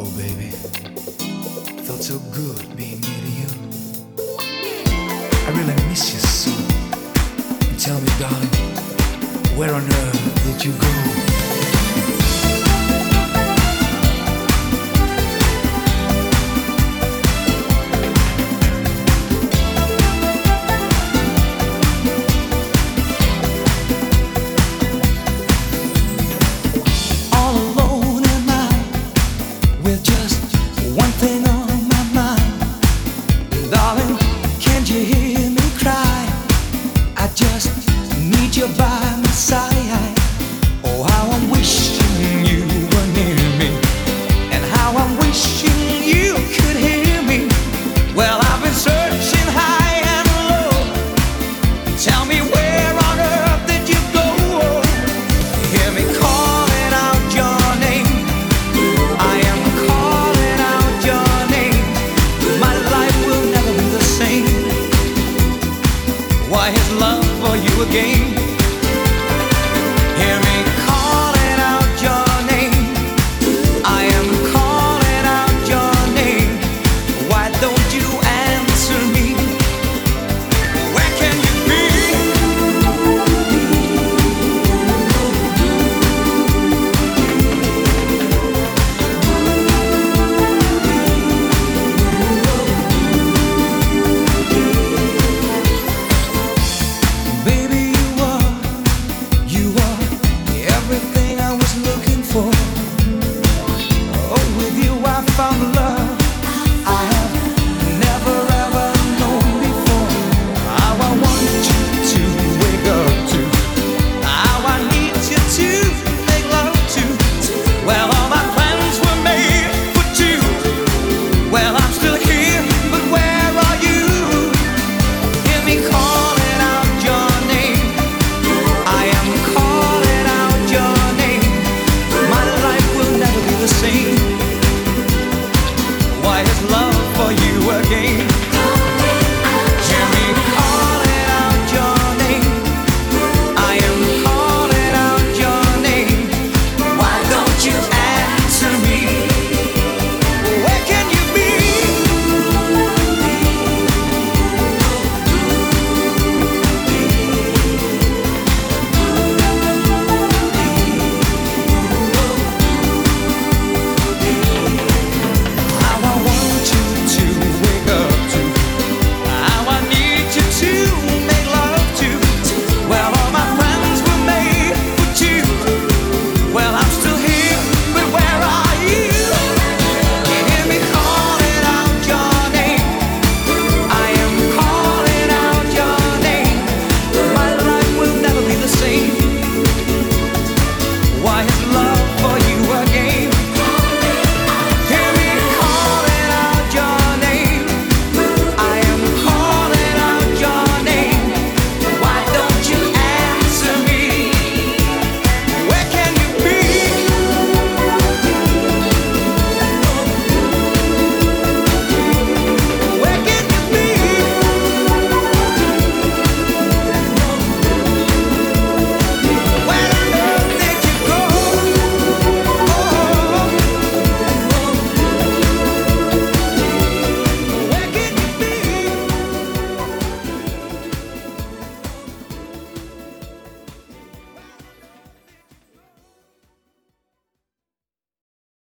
Oh, baby, felt so good being near to you. I really miss you so. Tell me, darling, where on earth did you go? Need you by my side. Oh, how I'm wishing you were near me, and how I'm wishing you could hear me. Well, I've been searching high and low. Tell me where on earth did you go? Hear me calling out your name. I am calling out your name. My life will never be the same. Why his love for you again?